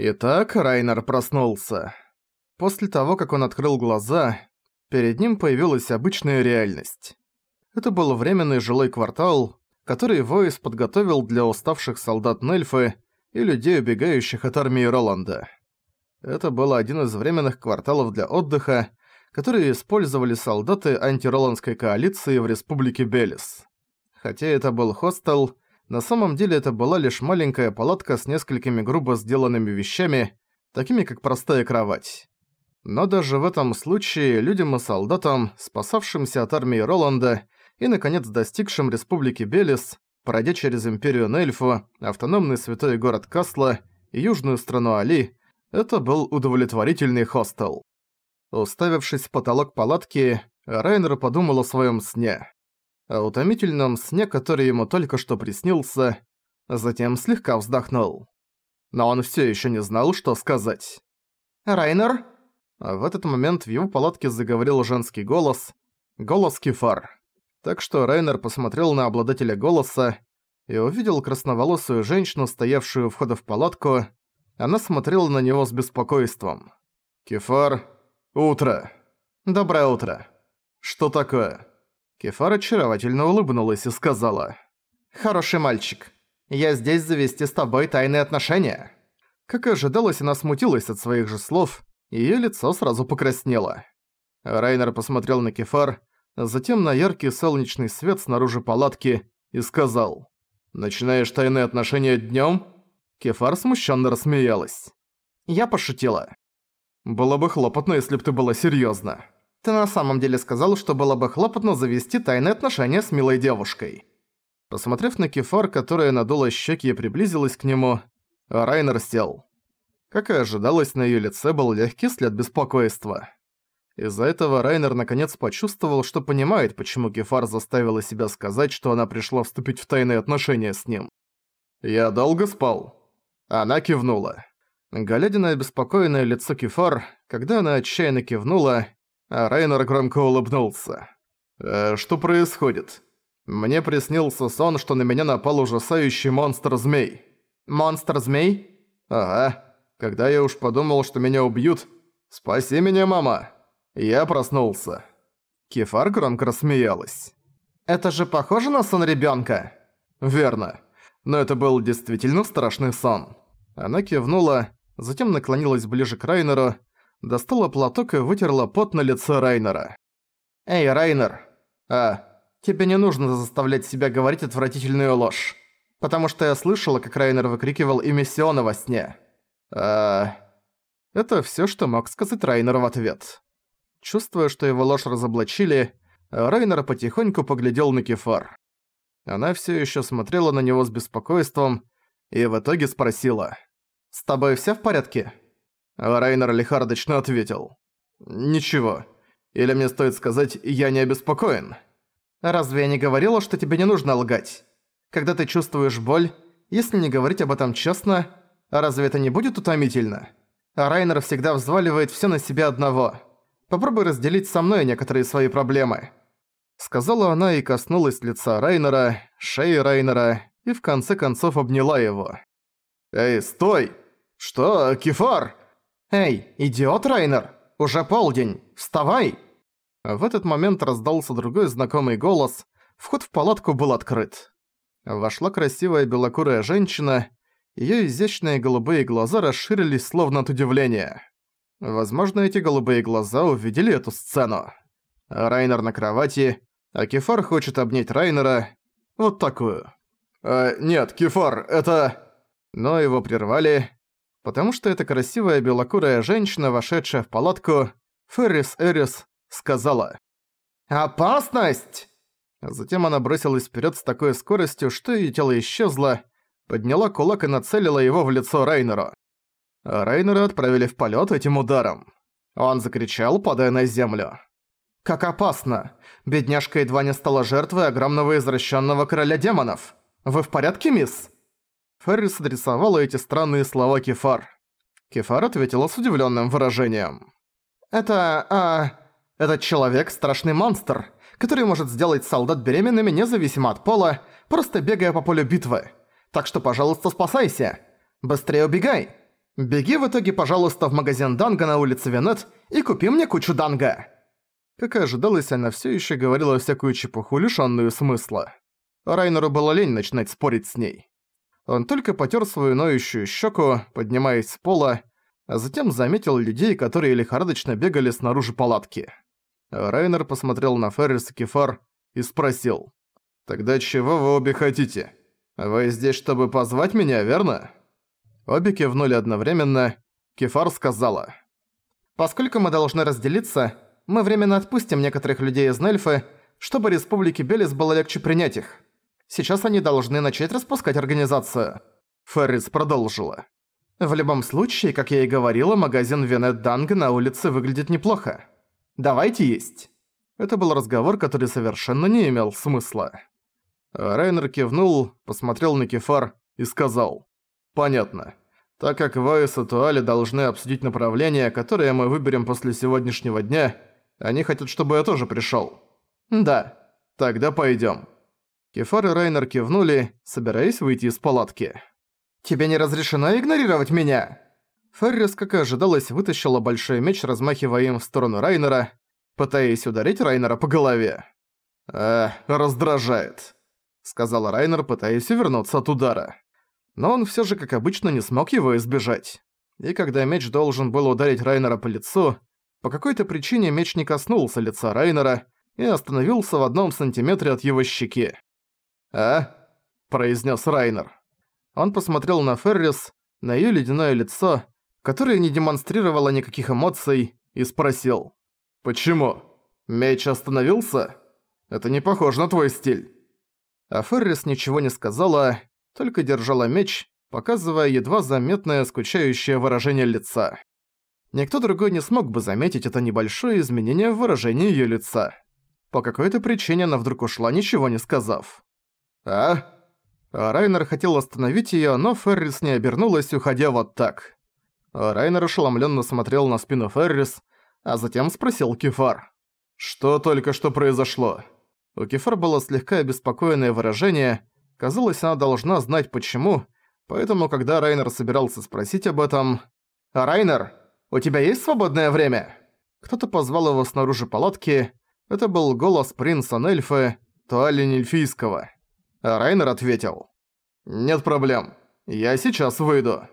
Итак, Райнер проснулся. После того, как он открыл глаза, перед ним появилась обычная реальность. Это был временный жилой квартал, который Войс подготовил для уставших солдат Нельфы и людей, убегающих от армии Роланда. Это был один из временных кварталов для отдыха, которые использовали солдаты антироландской коалиции в республике Белис. Хотя это был хостел, на самом деле это была лишь маленькая палатка с несколькими грубо сделанными вещами, такими как простая кровать. Но даже в этом случае людям и солдатам, спасавшимся от армии Роланда и, наконец, достигшим Республики Белис, пройдя через Империю Нельфу, автономный святой город Касла и южную страну Али, это был удовлетворительный хостел. Уставившись в потолок палатки, Райнер подумал о своем сне. О утомительном сне, который ему только что приснился, затем слегка вздохнул. Но он все еще не знал, что сказать. «Райнер?» В этот момент в его палатке заговорил женский голос, голос Кефар. Так что Райнер посмотрел на обладателя голоса и увидел красноволосую женщину, стоявшую у входа в палатку. Она смотрела на него с беспокойством. «Кефар, утро!» «Доброе утро!» «Что такое?» Кефар очаровательно улыбнулась и сказала. «Хороший мальчик. Я здесь завести с тобой тайные отношения». Как и ожидалось, она смутилась от своих же слов, и её лицо сразу покраснело. Райнер посмотрел на Кефар, затем на яркий солнечный свет снаружи палатки и сказал «Начинаешь тайные отношения днём?» Кефар смущенно рассмеялась. «Я пошутила». «Было бы хлопотно, если бы ты была серьёзна». «Ты на самом деле сказал, что было бы хлопотно завести тайные отношения с милой девушкой». Посмотрев на Кефар, которая надула щеки и приблизилась к нему, Райнер сел. Как и ожидалось, на её лице был легкий след беспокойства. Из-за этого Райнер наконец почувствовал, что понимает, почему Гефар заставила себя сказать, что она пришла вступить в тайные отношения с ним. «Я долго спал?» Она кивнула. Глядя на обеспокоенное лицо Кефар, когда она отчаянно кивнула, а Райнер громко улыбнулся. «Э, «Что происходит? Мне приснился сон, что на меня напал ужасающий монстр-змей». «Монстр-змей?» «Ага. Когда я уж подумал, что меня убьют, спаси меня, мама!» Я проснулся. Кефар громко рассмеялась. «Это же похоже на сон ребёнка?» «Верно. Но это был действительно страшный сон». Она кивнула, затем наклонилась ближе к Райнеру, достала платок и вытерла пот на лице Райнера. «Эй, Райнер, а, тебе не нужно заставлять себя говорить отвратительную ложь. Потому что я слышала, как Райнер выкрикивал имя Сиона во сне». «А...» Это всё, что мог сказать Райнер в ответ. Чувствуя, что его ложь разоблачили, Райнер потихоньку поглядел на Кефар. Она всё ещё смотрела на него с беспокойством и в итоге спросила. «С тобой всё в порядке?» Райнер лихорадочно ответил. «Ничего. Или мне стоит сказать, я не обеспокоен?» «Разве я не говорила, что тебе не нужно лгать? Когда ты чувствуешь боль, если не говорить об этом честно, разве это не будет утомительно? Райнер всегда взваливает всё на себя одного». Попробуй разделить со мной некоторые свои проблемы». Сказала она и коснулась лица Райнера, шеи Райнера и в конце концов обняла его. «Эй, стой! Что, Кефар?» «Эй, идиот Райнер! Уже полдень! Вставай!» В этот момент раздался другой знакомый голос. Вход в палатку был открыт. Вошла красивая белокурая женщина. Её изящные голубые глаза расширились словно от удивления. Возможно, эти голубые глаза увидели эту сцену. Райнер на кровати, а Кефар хочет обнять Райнера. Вот такую. «Э, нет, Кефар, это...» Но его прервали, потому что эта красивая белокурая женщина, вошедшая в палатку, Феррис Эрис, сказала «Опасность!» Затем она бросилась вперед с такой скоростью, что её тело исчезло, подняла кулак и нацелила его в лицо Райнеру. Рейнера отправили в полет этим ударом. Он закричал, падая на землю. «Как опасно! Бедняжка едва не стала жертвой огромного извращенного короля демонов! Вы в порядке, мисс?» Феррис адресовала эти странные слова Кефар. Кефар ответила с удивленным выражением. «Это... а... Этот человек – страшный монстр, который может сделать солдат беременными независимо от пола, просто бегая по полю битвы. Так что, пожалуйста, спасайся! Быстрее убегай!» Беги в итоге, пожалуйста, в магазин Данга на улице Венет и купи мне кучу Данга!» Как и ожидалось, она всё ещё говорила всякую чепуху, лишённую смысла. Райнеру было лень начинать спорить с ней. Он только потёр свою ноющую щеку, поднимаясь с пола, а затем заметил людей, которые лихорадочно бегали снаружи палатки. Райнер посмотрел на Феррис и Кефар и спросил. «Тогда чего вы обе хотите? Вы здесь, чтобы позвать меня, верно?» Обе кивнули одновременно. Кефар сказала. «Поскольку мы должны разделиться, мы временно отпустим некоторых людей из Нельфы, чтобы Республике Белис было легче принять их. Сейчас они должны начать распускать организацию». Феррис продолжила. «В любом случае, как я и говорила, магазин Венет Данг на улице выглядит неплохо. Давайте есть». Это был разговор, который совершенно не имел смысла. Райнер кивнул, посмотрел на Кефар и сказал. «Понятно. Так как Вайс и Туали должны обсудить направление, которое мы выберем после сегодняшнего дня, они хотят, чтобы я тоже пришёл». «Да». «Тогда пойдём». Кефар и Райнер кивнули, собираясь выйти из палатки. «Тебе не разрешено игнорировать меня?» Феррис, как и ожидалось, вытащила большой меч, размахивая им в сторону Райнера, пытаясь ударить Райнера по голове. «Э, раздражает», — сказал Райнер, пытаясь увернуться от удара. Но он всё же, как обычно, не смог его избежать. И когда меч должен был ударить Райнера по лицу, по какой-то причине меч не коснулся лица Райнера и остановился в одном сантиметре от его щеки. «А?» – произнес Райнер. Он посмотрел на Феррис, на её ледяное лицо, которое не демонстрировало никаких эмоций, и спросил. «Почему? Меч остановился? Это не похоже на твой стиль». А Феррис ничего не сказала, только держала меч, показывая едва заметное скучающее выражение лица. Никто другой не смог бы заметить это небольшое изменение в выражении её лица. По какой-то причине она вдруг ушла, ничего не сказав. «А?» а Райнер хотел остановить её, но Феррис не обернулась, уходя вот так. Райнер ошеломлённо смотрел на спину Феррис, а затем спросил Кефар. «Что только что произошло?» У Кефар было слегка обеспокоенное выражение, казалось, она должна знать почему, поэтому когда Райнер собирался спросить об этом... «Райнер, у тебя есть свободное время?» Кто-то позвал его снаружи палатки, это был голос принца Нельфы, Туали Нельфийского. А Райнер ответил. «Нет проблем, я сейчас выйду».